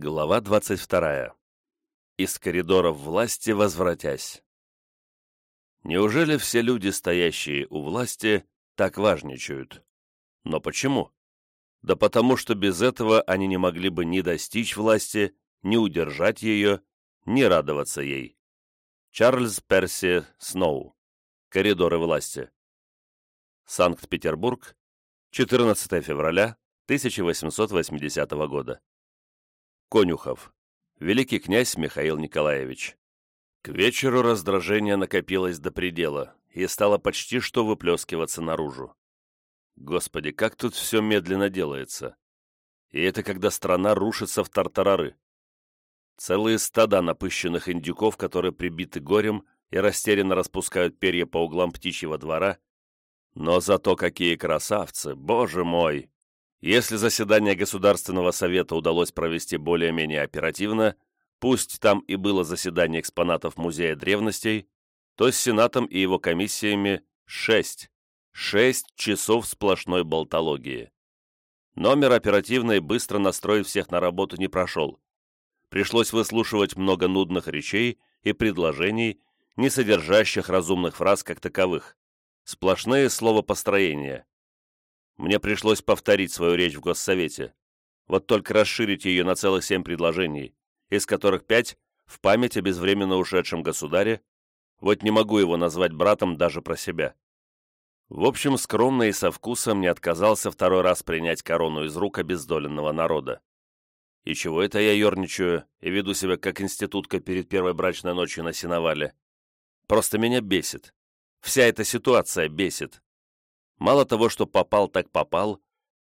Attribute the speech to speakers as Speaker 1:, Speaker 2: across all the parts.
Speaker 1: Глава 22. Из коридоров власти возвратясь. Неужели все люди, стоящие у власти, так важничают? Но почему? Да потому что без этого они не могли бы ни достичь власти, ни удержать ее, ни радоваться ей. Чарльз Перси Сноу. Коридоры власти. Санкт-Петербург, 14 февраля 1880 года. Конюхов. Великий князь Михаил Николаевич. К вечеру раздражение накопилось до предела и стало почти что выплескиваться наружу. Господи, как тут все медленно делается. И это когда страна рушится в тартарары. Целые стада напыщенных индюков, которые прибиты горем и растерянно распускают перья по углам птичьего двора. Но зато какие красавцы, боже мой! Если заседание Государственного Совета удалось провести более-менее оперативно, пусть там и было заседание экспонатов Музея древностей, то с Сенатом и его комиссиями шесть. Шесть часов сплошной болтологии. Номер оперативной быстро настроить всех на работу не прошел. Пришлось выслушивать много нудных речей и предложений, не содержащих разумных фраз как таковых. Сплошные словопостроения. Мне пришлось повторить свою речь в Госсовете. Вот только расширить ее на целых семь предложений, из которых пять в память о безвременно ушедшем государе, вот не могу его назвать братом даже про себя. В общем, скромно и со вкусом не отказался второй раз принять корону из рук обездоленного народа. И чего это я ерничаю и веду себя как институтка перед первой брачной ночью на сеновале? Просто меня бесит. Вся эта ситуация бесит. Мало того, что попал, так попал,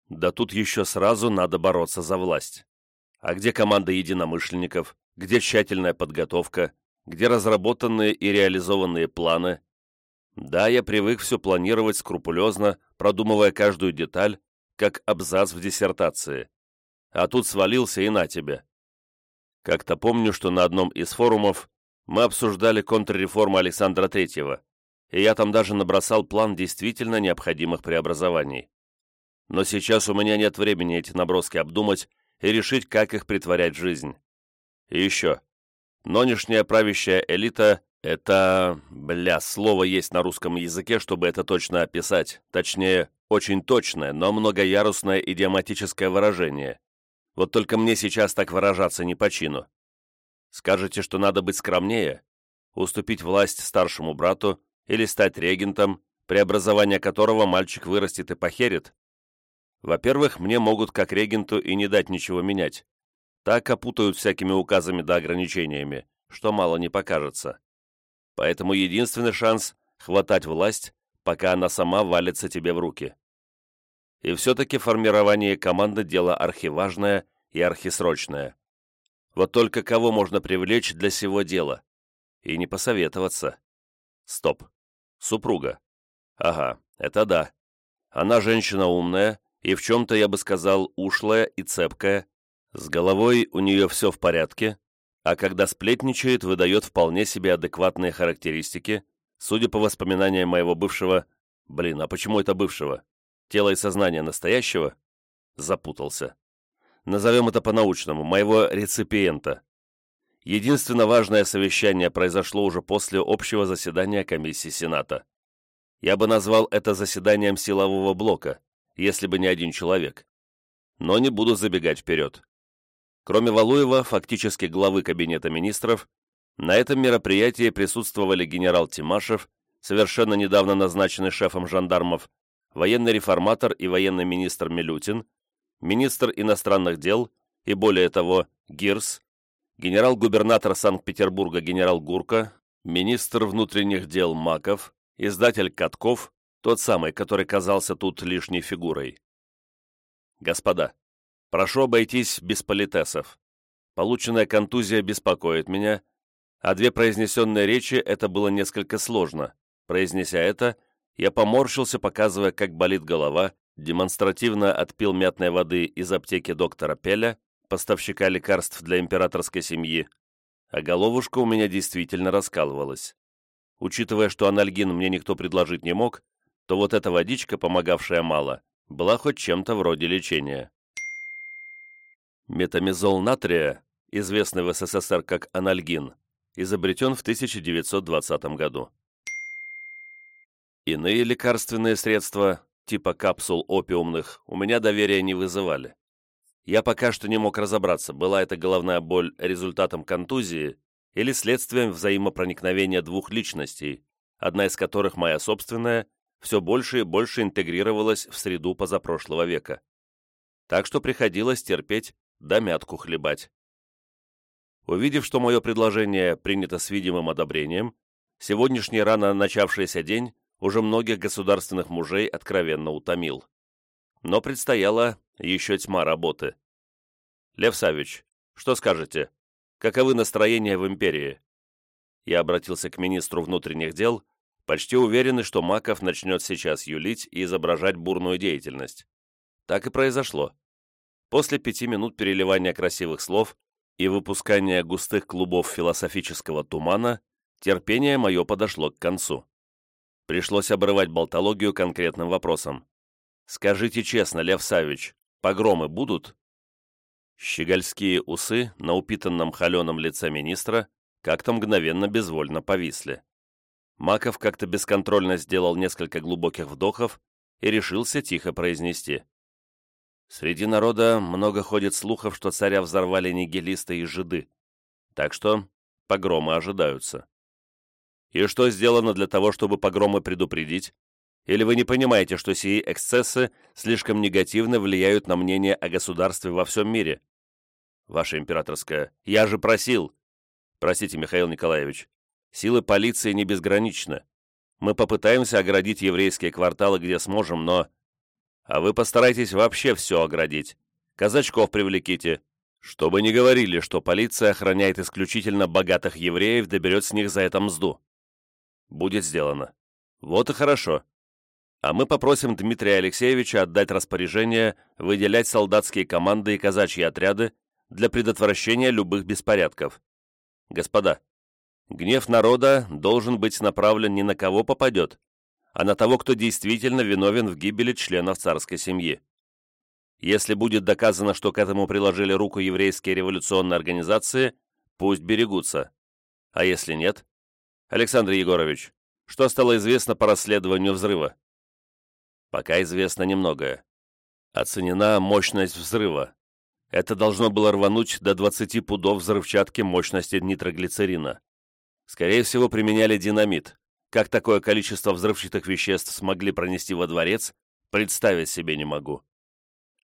Speaker 1: да тут еще сразу надо бороться за власть. А где команда единомышленников, где тщательная подготовка, где разработанные и реализованные планы? Да, я привык все планировать скрупулезно, продумывая каждую деталь, как абзац в диссертации. А тут свалился и на тебе. Как-то помню, что на одном из форумов мы обсуждали контрреформу Александра Третьего и я там даже набросал план действительно необходимых преобразований. Но сейчас у меня нет времени эти наброски обдумать и решить, как их притворять в жизнь. И еще. Нынешняя правящая элита — это... Бля, слово есть на русском языке, чтобы это точно описать. Точнее, очень точное, но многоярусное идиоматическое выражение. Вот только мне сейчас так выражаться не по чину. Скажете, что надо быть скромнее, уступить власть старшему брату или стать регентом, преобразование которого мальчик вырастет и похерит? Во-первых, мне могут как регенту и не дать ничего менять. Так опутают всякими указами да ограничениями, что мало не покажется. Поэтому единственный шанс — хватать власть, пока она сама валится тебе в руки. И все-таки формирование команды – дело архиважное и архисрочное. Вот только кого можно привлечь для сего дела? И не посоветоваться. Стоп. Супруга. Ага, это да. Она женщина умная и в чем-то, я бы сказал, ушлая и цепкая. С головой у нее все в порядке, а когда сплетничает, выдает вполне себе адекватные характеристики, судя по воспоминаниям моего бывшего... Блин, а почему это бывшего? Тело и сознание настоящего? Запутался. Назовем это по-научному, моего реципиента. Единственно важное совещание произошло уже после общего заседания комиссии Сената. Я бы назвал это заседанием силового блока, если бы не один человек. Но не буду забегать вперед. Кроме Валуева, фактически главы Кабинета министров, на этом мероприятии присутствовали генерал Тимашев, совершенно недавно назначенный шефом жандармов, военный реформатор и военный министр Милютин, министр иностранных дел и, более того, ГИРС, генерал-губернатор Санкт-Петербурга генерал Гурко, министр внутренних дел Маков, издатель Катков, тот самый, который казался тут лишней фигурой. Господа, прошу обойтись без политесов. Полученная контузия беспокоит меня, а две произнесенные речи это было несколько сложно. Произнеся это, я поморщился, показывая, как болит голова, демонстративно отпил мятной воды из аптеки доктора Пеля поставщика лекарств для императорской семьи, а головушка у меня действительно раскалывалась. Учитывая, что анальгин мне никто предложить не мог, то вот эта водичка, помогавшая мало, была хоть чем-то вроде лечения. Метамизол натрия, известный в СССР как анальгин, изобретен в 1920 году. Иные лекарственные средства, типа капсул опиумных, у меня доверия не вызывали. Я пока что не мог разобраться, была это головная боль результатом контузии или следствием взаимопроникновения двух личностей, одна из которых моя собственная, все больше и больше интегрировалась в среду позапрошлого века. Так что приходилось терпеть да мятку хлебать. Увидев, что мое предложение принято с видимым одобрением, сегодняшний рано начавшийся день уже многих государственных мужей откровенно утомил. Но предстояла еще тьма работы. Лев Савич, что скажете? Каковы настроения в империи? Я обратился к министру внутренних дел, почти уверенный, что Маков начнет сейчас юлить и изображать бурную деятельность. Так и произошло. После пяти минут переливания красивых слов и выпускания густых клубов философического тумана, терпение мое подошло к концу. Пришлось обрывать болтологию конкретным вопросом. «Скажите честно, Лев Савич, погромы будут?» Щегольские усы на упитанном холеном лице министра как-то мгновенно безвольно повисли. Маков как-то бесконтрольно сделал несколько глубоких вдохов и решился тихо произнести. «Среди народа много ходит слухов, что царя взорвали нигилисты и жиды, так что погромы ожидаются». И что сделано для того, чтобы погромы предупредить? Или вы не понимаете, что сии эксцессы слишком негативно влияют на мнение о государстве во всем мире? Ваше императорское, я же просил. Простите, Михаил Николаевич, силы полиции не безграничны. Мы попытаемся оградить еврейские кварталы, где сможем, но... А вы постарайтесь вообще все оградить. Казачков привлеките. Чтобы не говорили, что полиция охраняет исключительно богатых евреев, да берет с них за это мзду. Будет сделано. Вот и хорошо. А мы попросим Дмитрия Алексеевича отдать распоряжение выделять солдатские команды и казачьи отряды для предотвращения любых беспорядков. Господа, гнев народа должен быть направлен не на кого попадет, а на того, кто действительно виновен в гибели членов царской семьи. Если будет доказано, что к этому приложили руку еврейские революционные организации, пусть берегутся. А если нет, Александр Егорович, что стало известно по расследованию взрыва? Пока известно немногое. Оценена мощность взрыва. Это должно было рвануть до 20 пудов взрывчатки мощности нитроглицерина. Скорее всего, применяли динамит. Как такое количество взрывчатых веществ смогли пронести во дворец, представить себе не могу.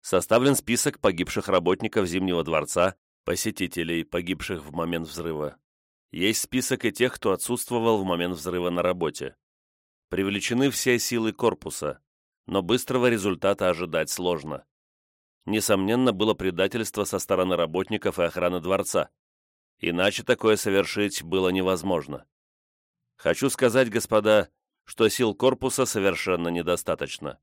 Speaker 1: Составлен список погибших работников Зимнего дворца, посетителей, погибших в момент взрыва. Есть список и тех, кто отсутствовал в момент взрыва на работе. Привлечены все силы корпуса, но быстрого результата ожидать сложно. Несомненно, было предательство со стороны работников и охраны дворца. Иначе такое совершить было невозможно. Хочу сказать, господа, что сил корпуса совершенно недостаточно.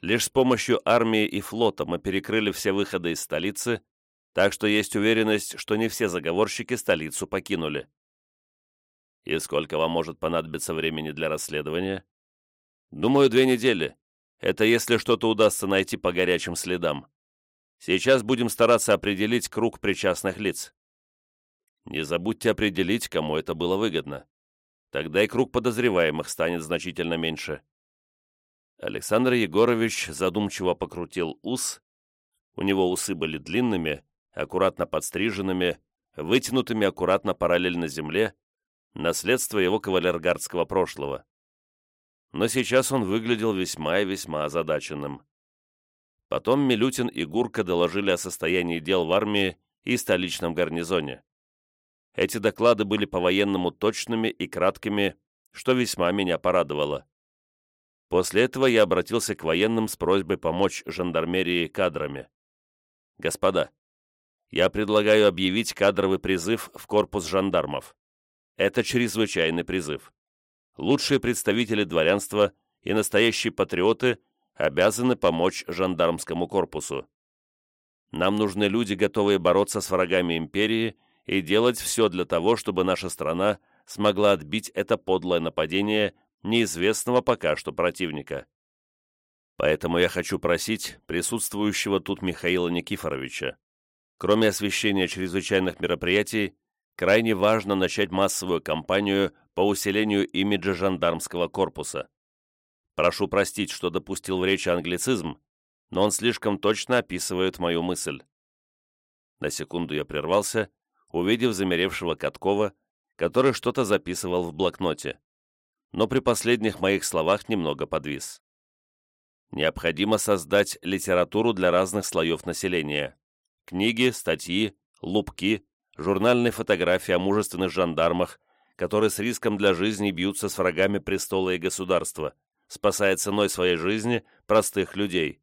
Speaker 1: Лишь с помощью армии и флота мы перекрыли все выходы из столицы так что есть уверенность, что не все заговорщики столицу покинули. И сколько вам может понадобиться времени для расследования? Думаю, две недели. Это если что-то удастся найти по горячим следам. Сейчас будем стараться определить круг причастных лиц. Не забудьте определить, кому это было выгодно. Тогда и круг подозреваемых станет значительно меньше. Александр Егорович задумчиво покрутил ус. У него усы были длинными, аккуратно подстриженными, вытянутыми аккуратно параллельно земле, наследство его кавалергардского прошлого. Но сейчас он выглядел весьма и весьма озадаченным. Потом Милютин и Гурка доложили о состоянии дел в армии и столичном гарнизоне. Эти доклады были по-военному точными и краткими, что весьма меня порадовало. После этого я обратился к военным с просьбой помочь жандармерии кадрами. «Господа, я предлагаю объявить кадровый призыв в корпус жандармов. Это чрезвычайный призыв. Лучшие представители дворянства и настоящие патриоты обязаны помочь жандармскому корпусу. Нам нужны люди, готовые бороться с врагами империи и делать все для того, чтобы наша страна смогла отбить это подлое нападение неизвестного пока что противника. Поэтому я хочу просить присутствующего тут Михаила Никифоровича Кроме освещения чрезвычайных мероприятий, крайне важно начать массовую кампанию по усилению имиджа жандармского корпуса. Прошу простить, что допустил в речи англицизм, но он слишком точно описывает мою мысль. На секунду я прервался, увидев замеревшего Каткова, который что-то записывал в блокноте, но при последних моих словах немного подвис. Необходимо создать литературу для разных слоев населения. Книги, статьи, лупки, журнальные фотографии о мужественных жандармах, которые с риском для жизни бьются с врагами престола и государства, спасая ценой своей жизни простых людей.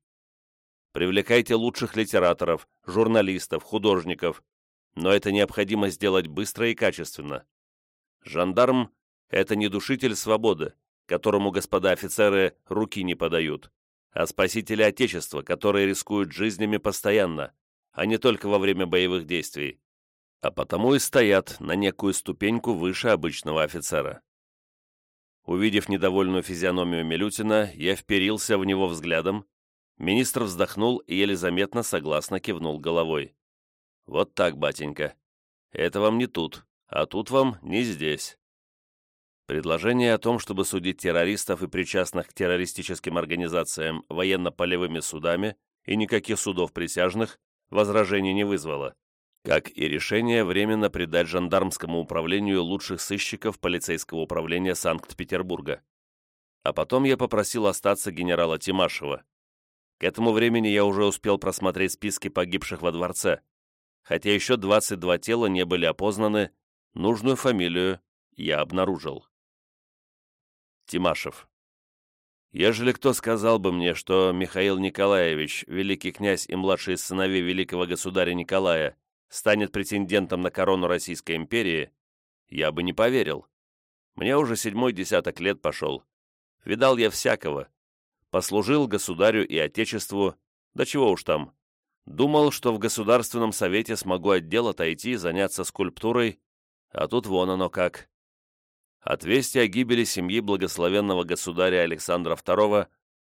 Speaker 1: Привлекайте лучших литераторов, журналистов, художников, но это необходимо сделать быстро и качественно. Жандарм – это не душитель свободы, которому господа офицеры руки не подают, а спасители Отечества, которые рискуют жизнями постоянно, а не только во время боевых действий, а потому и стоят на некую ступеньку выше обычного офицера. Увидев недовольную физиономию Милютина, я вперился в него взглядом. Министр вздохнул и еле заметно согласно кивнул головой. «Вот так, батенька. Это вам не тут, а тут вам не здесь». Предложение о том, чтобы судить террористов и причастных к террористическим организациям военно-полевыми судами и никаких судов присяжных, возражений не вызвало как и решение временно придать жандармскому управлению лучших сыщиков полицейского управления Санкт-Петербурга. А потом я попросил остаться генерала Тимашева. К этому времени я уже успел просмотреть списки погибших во дворце. Хотя еще 22 тела не были опознаны, нужную фамилию я обнаружил. Тимашев. Ежели кто сказал бы мне, что Михаил Николаевич, великий князь и младший из сыновей великого государя Николая, станет претендентом на корону Российской империи, я бы не поверил. Мне уже седьмой десяток лет пошел. Видал я всякого. Послужил государю и отечеству, да чего уж там. Думал, что в Государственном Совете смогу отдел отойти, заняться скульптурой, а тут вон оно как. От вести о гибели семьи благословенного государя Александра II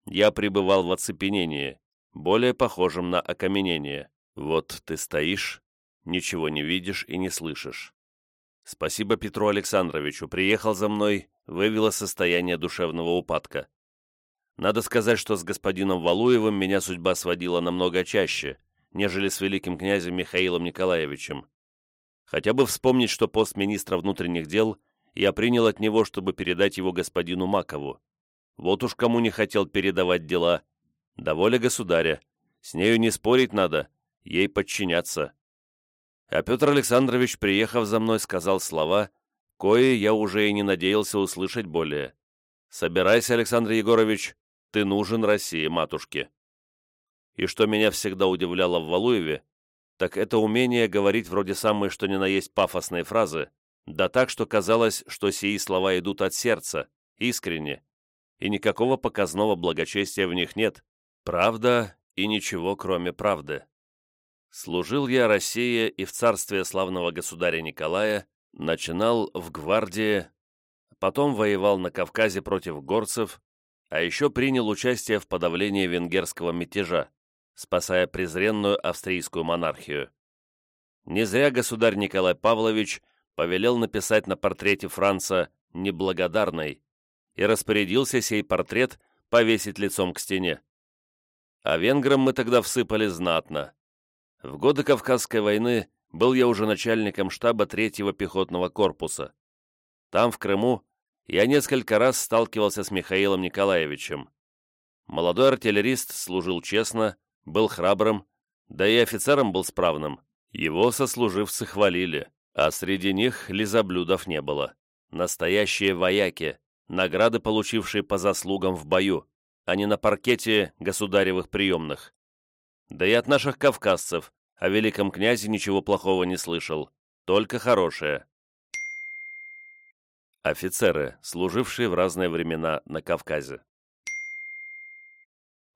Speaker 1: я пребывал в оцепенении, более похожем на окаменение. Вот ты стоишь, ничего не видишь и не слышишь. Спасибо Петру Александровичу, приехал за мной, вывело состояние душевного упадка. Надо сказать, что с господином Валуевым меня судьба сводила намного чаще, нежели с великим князем Михаилом Николаевичем. Хотя бы вспомнить, что пост министра внутренних дел я принял от него, чтобы передать его господину Макову. Вот уж кому не хотел передавать дела. Да воля государя. С нею не спорить надо, ей подчиняться. А Петр Александрович, приехав за мной, сказал слова, кое я уже и не надеялся услышать более. «Собирайся, Александр Егорович, ты нужен России, матушке». И что меня всегда удивляло в Валуеве, так это умение говорить вроде самые что ни на есть пафосные фразы, да так, что казалось, что сии слова идут от сердца, искренне, и никакого показного благочестия в них нет, правда и ничего кроме правды. Служил я России и в царстве славного государя Николая, начинал в гвардии, потом воевал на Кавказе против горцев, а еще принял участие в подавлении венгерского мятежа, спасая презренную австрийскую монархию. Не зря государь Николай Павлович повелел написать на портрете Франца «неблагодарный» и распорядился сей портрет повесить лицом к стене. А венграм мы тогда всыпали знатно. В годы Кавказской войны был я уже начальником штаба третьего пехотного корпуса. Там, в Крыму, я несколько раз сталкивался с Михаилом Николаевичем. Молодой артиллерист служил честно, был храбрым, да и офицером был справным. Его сослуживцы хвалили, а среди них лизоблюдов не было. Настоящие вояки, награды, получившие по заслугам в бою, а не на паркете государевых приемных. Да и от наших кавказцев о великом князе ничего плохого не слышал, только хорошее. Офицеры, служившие в разные времена на Кавказе.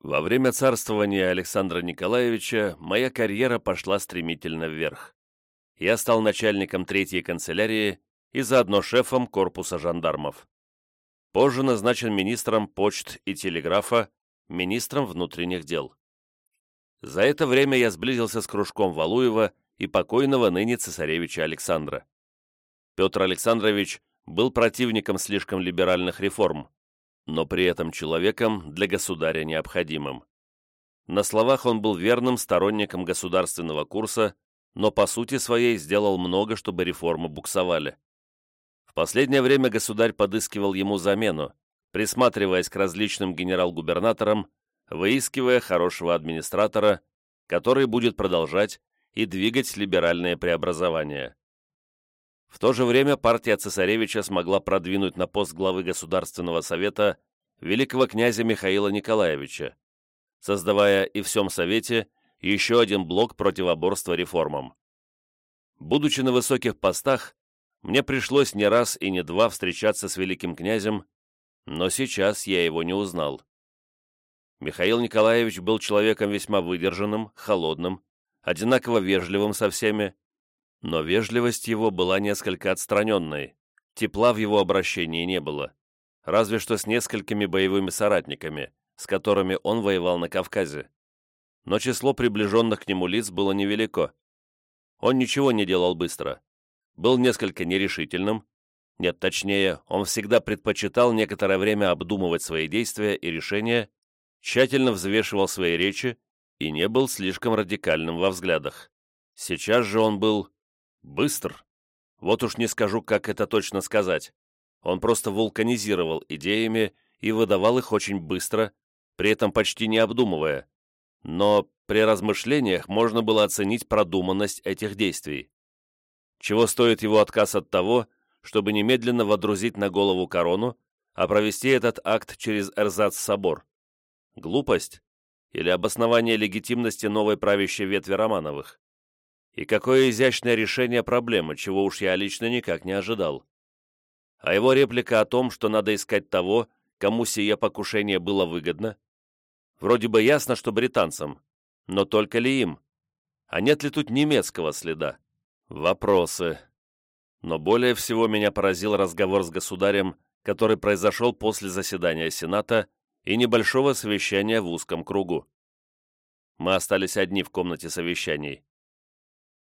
Speaker 1: Во время царствования Александра Николаевича моя карьера пошла стремительно вверх. Я стал начальником третьей канцелярии и заодно шефом корпуса жандармов. Позже назначен министром почт и телеграфа, министром внутренних дел. За это время я сблизился с кружком Валуева и покойного ныне цесаревича Александра. Петр Александрович был противником слишком либеральных реформ, но при этом человеком для государя необходимым. На словах он был верным сторонником государственного курса, но по сути своей сделал много, чтобы реформы буксовали. В последнее время государь подыскивал ему замену, присматриваясь к различным генерал-губернаторам, выискивая хорошего администратора, который будет продолжать и двигать либеральные преобразования. В то же время партия цесаревича смогла продвинуть на пост главы Государственного совета великого князя Михаила Николаевича, создавая и в всем Совете еще один блок противоборства реформам. Будучи на высоких постах, мне пришлось не раз и не два встречаться с великим князем, но сейчас я его не узнал. Михаил Николаевич был человеком весьма выдержанным, холодным, одинаково вежливым со всеми, но вежливость его была несколько отстраненной, тепла в его обращении не было, разве что с несколькими боевыми соратниками, с которыми он воевал на Кавказе. Но число приближенных к нему лиц было невелико. Он ничего не делал быстро. Был несколько нерешительным. Нет, точнее, он всегда предпочитал некоторое время обдумывать свои действия и решения, тщательно взвешивал свои речи и не был слишком радикальным во взглядах. Сейчас же он был быстр. Вот уж не скажу, как это точно сказать. Он просто вулканизировал идеями и выдавал их очень быстро, при этом почти не обдумывая. Но при размышлениях можно было оценить продуманность этих действий. Чего стоит его отказ от того, чтобы немедленно водрузить на голову корону, а провести этот акт через Эрзац-собор? Глупость? Или обоснование легитимности новой правящей ветви Романовых? И какое изящное решение проблемы, чего уж я лично никак не ожидал. А его реплика о том, что надо искать того, кому сие покушение было выгодно, Вроде бы ясно, что британцам, но только ли им? А нет ли тут немецкого следа? Вопросы. Но более всего меня поразил разговор с государем, который произошел после заседания Сената и небольшого совещания в узком кругу. Мы остались одни в комнате совещаний.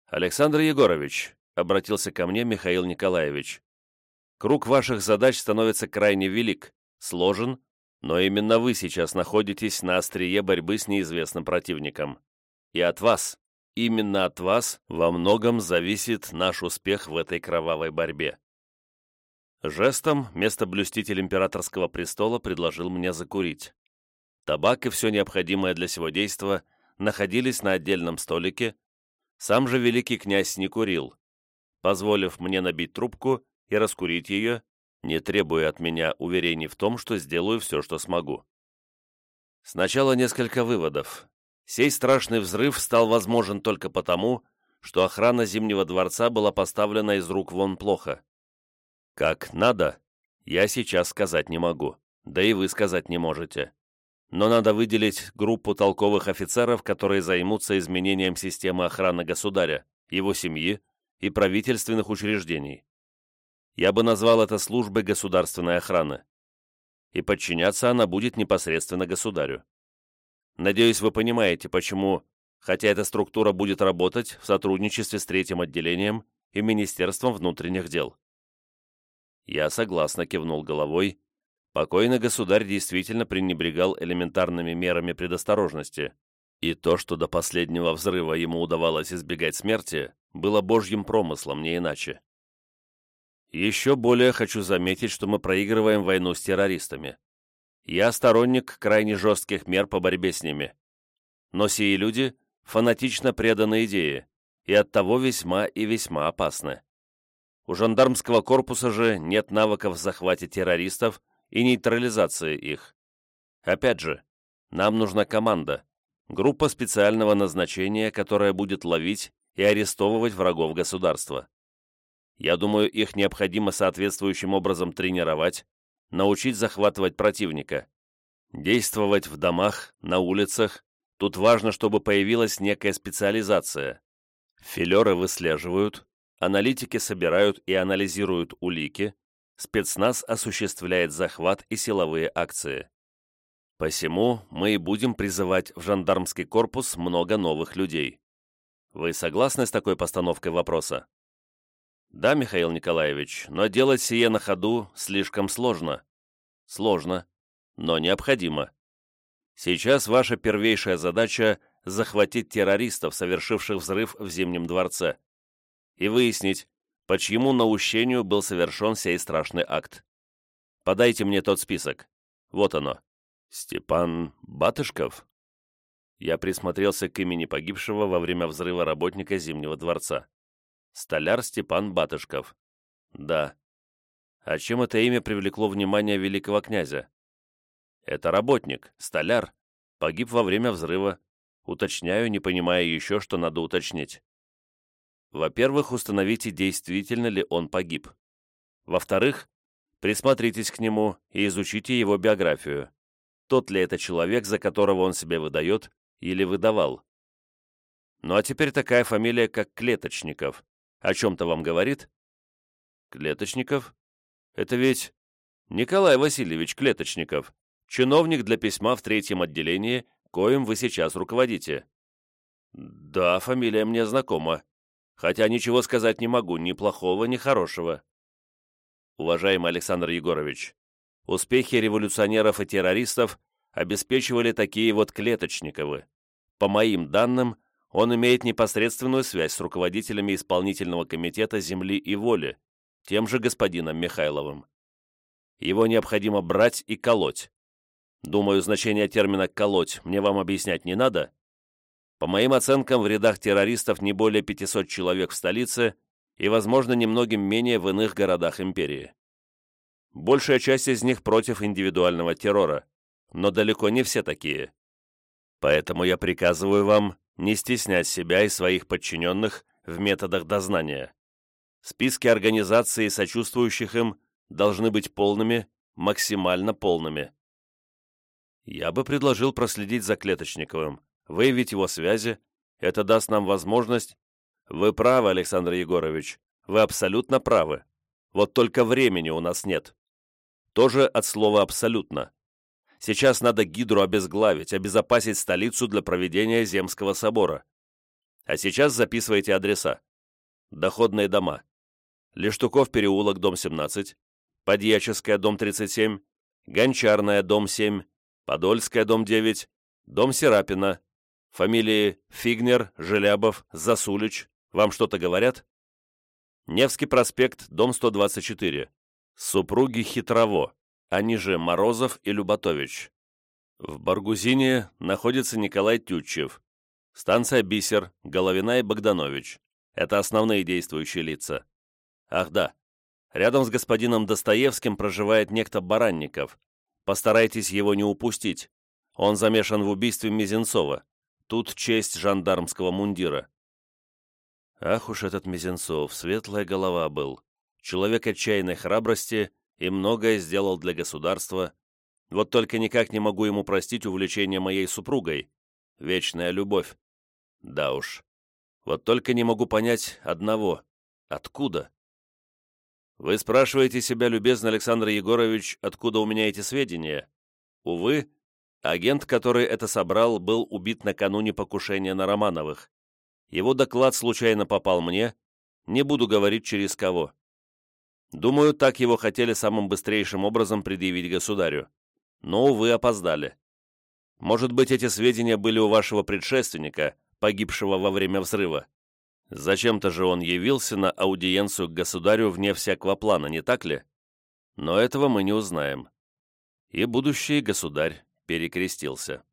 Speaker 1: «Александр Егорович», — обратился ко мне Михаил Николаевич, «круг ваших задач становится крайне велик, сложен но именно вы сейчас находитесь на острие борьбы с неизвестным противником. И от вас, именно от вас, во многом зависит наш успех в этой кровавой борьбе. Жестом место блюститель императорского престола предложил мне закурить. Табак и все необходимое для сего действа находились на отдельном столике. Сам же великий князь не курил, позволив мне набить трубку и раскурить ее, не требуя от меня уверений в том, что сделаю все, что смогу. Сначала несколько выводов. Сей страшный взрыв стал возможен только потому, что охрана Зимнего дворца была поставлена из рук вон плохо. Как надо, я сейчас сказать не могу, да и вы сказать не можете. Но надо выделить группу толковых офицеров, которые займутся изменением системы охраны государя, его семьи и правительственных учреждений. Я бы назвал это службой государственной охраны. И подчиняться она будет непосредственно государю. Надеюсь, вы понимаете, почему, хотя эта структура будет работать в сотрудничестве с третьим отделением и Министерством внутренних дел. Я согласно кивнул головой. Покойный государь действительно пренебрегал элементарными мерами предосторожности, и то, что до последнего взрыва ему удавалось избегать смерти, было божьим промыслом, не иначе. Еще более хочу заметить, что мы проигрываем войну с террористами. Я сторонник крайне жестких мер по борьбе с ними. Но сии люди фанатично преданы идее и оттого весьма и весьма опасны. У жандармского корпуса же нет навыков в захвате террористов и нейтрализации их. Опять же, нам нужна команда, группа специального назначения, которая будет ловить и арестовывать врагов государства. Я думаю, их необходимо соответствующим образом тренировать, научить захватывать противника. Действовать в домах, на улицах. Тут важно, чтобы появилась некая специализация. Филеры выслеживают, аналитики собирают и анализируют улики, спецназ осуществляет захват и силовые акции. Посему мы и будем призывать в жандармский корпус много новых людей. Вы согласны с такой постановкой вопроса? Да, Михаил Николаевич, но делать сие на ходу слишком сложно. Сложно, но необходимо. Сейчас ваша первейшая задача – захватить террористов, совершивших взрыв в Зимнем дворце, и выяснить, по чьему наущению был совершен сей страшный акт. Подайте мне тот список. Вот оно. Степан Батышков? Я присмотрелся к имени погибшего во время взрыва работника Зимнего дворца. Столяр Степан Батышков. Да. А чем это имя привлекло внимание великого князя? Это работник, столяр, погиб во время взрыва. Уточняю, не понимая еще, что надо уточнить. Во-первых, установите, действительно ли он погиб. Во-вторых, присмотритесь к нему и изучите его биографию. Тот ли это человек, за которого он себя выдает или выдавал. Ну а теперь такая фамилия, как Клеточников. О чем-то вам говорит? Клеточников? Это ведь Николай Васильевич Клеточников, чиновник для письма в третьем отделении, коим вы сейчас руководите. Да, фамилия мне знакома хотя ничего сказать не могу, ни плохого, ни хорошего. Уважаемый Александр Егорович, успехи революционеров и террористов обеспечивали такие вот Клеточниковы. По моим данным, он имеет непосредственную связь с руководителями исполнительного комитета «Земли и воли», тем же господином Михайловым. Его необходимо брать и колоть. Думаю, значение термина «колоть» мне вам объяснять не надо, по моим оценкам, в рядах террористов не более 500 человек в столице и, возможно, немногим менее в иных городах империи. Большая часть из них против индивидуального террора, но далеко не все такие. Поэтому я приказываю вам не стеснять себя и своих подчиненных в методах дознания. Списки организаций, сочувствующих им, должны быть полными, максимально полными. Я бы предложил проследить за Клеточниковым, выявить его связи, это даст нам возможность... Вы правы, Александр Егорович, вы абсолютно правы. Вот только времени у нас нет. Тоже от слова «абсолютно». Сейчас надо Гидру обезглавить, обезопасить столицу для проведения Земского собора. А сейчас записывайте адреса. Доходные дома. Лештуков переулок, дом 17, Подьяческая, дом 37, Гончарная, дом 7, Подольская, дом 9, дом Серапина, Фамилии Фигнер, Желябов, Засулич вам что-то говорят? Невский проспект, дом 124. Супруги Хитрово, они же Морозов и Люботович. В Баргузине находится Николай Тютчев. Станция Бисер, Головина и Богданович. Это основные действующие лица. Ах да, рядом с господином Достоевским проживает некто Баранников. Постарайтесь его не упустить. Он замешан в убийстве Мизинцова. Тут честь жандармского мундира. Ах уж этот Мизинцов, светлая голова был. Человек отчаянной храбрости и многое сделал для государства. Вот только никак не могу ему простить увлечение моей супругой. Вечная любовь. Да уж. Вот только не могу понять одного. Откуда? Вы спрашиваете себя, любезный Александр Егорович, откуда у меня эти сведения? Увы, Агент, который это собрал, был убит накануне покушения на Романовых. Его доклад случайно попал мне, не буду говорить через кого. Думаю, так его хотели самым быстрейшим образом предъявить государю. Но, увы, опоздали. Может быть, эти сведения были у вашего предшественника, погибшего во время взрыва. Зачем-то же он явился на аудиенцию к государю вне всякого плана, не так ли? Но этого мы не узнаем. И будущий государь перекрестился.